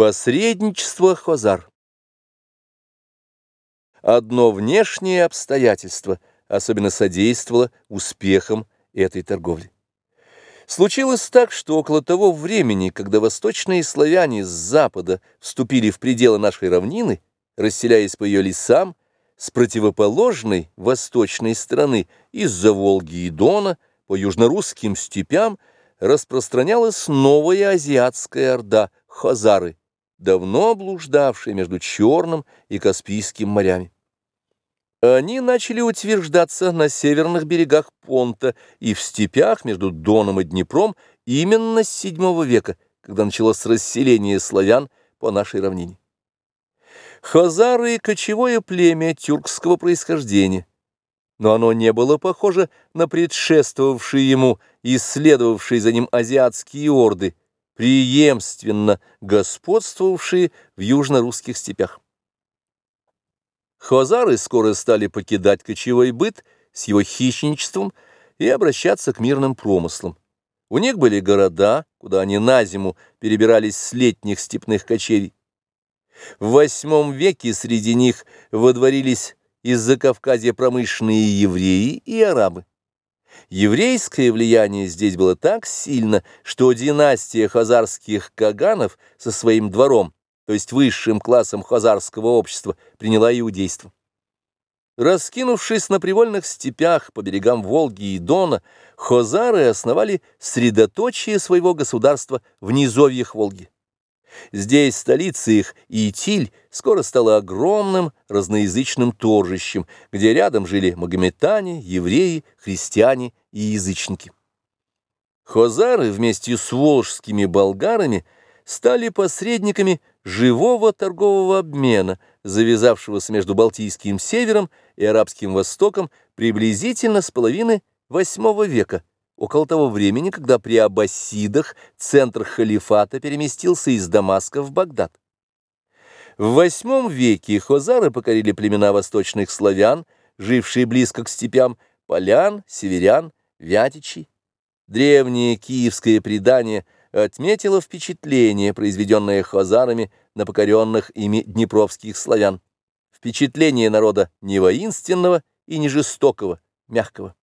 Посредничество Хозар Одно внешнее обстоятельство особенно содействовало успехам этой торговли. Случилось так, что около того времени, когда восточные славяне с запада вступили в пределы нашей равнины, расселяясь по ее лесам, с противоположной восточной стороны, из-за Волги и Дона, по южнорусским степям, распространялась новая азиатская орда – хазары, давно блуждавшие между Черным и Каспийским морями. Они начали утверждаться на северных берегах Понта и в степях между Доном и Днепром именно с VII века, когда началось расселение славян по нашей равнине. Хазары – кочевое племя тюркского происхождения, но оно не было похоже на предшествовавшие ему и следовавшие за ним азиатские орды, преемственно господствовавшие в южно-русских степях. Хазары скоро стали покидать кочевой быт с его хищничеством и обращаться к мирным промыслам. У них были города, куда они на зиму перебирались с летних степных кочевий. В восьмом веке среди них водворились из-за Кавказья промышленные евреи и арабы. Еврейское влияние здесь было так сильно, что династия хазарских каганов со своим двором, то есть высшим классом хазарского общества, приняла иудейство. Раскинувшись на привольных степях по берегам Волги и Дона, хозары основали средоточие своего государства в низовьях Волги. Здесь столица их, Итиль, скоро стала огромным разноязычным торжищем, где рядом жили магометане, евреи, христиане и язычники. Хозары вместе с волжскими болгарами стали посредниками живого торгового обмена, завязавшегося между Балтийским севером и Арабским востоком приблизительно с половины VIII века, около того времени, когда при Аббасидах центр халифата переместился из Дамаска в Багдад. В VIII веке хозары покорили племена восточных славян, жившие близко к степям, полян, северян, вятичей. Древнее киевское предание отметило впечатление, произведенное хозарами на покоренных ими днепровских славян. Впечатление народа не воинственного и не жестокого, мягкого.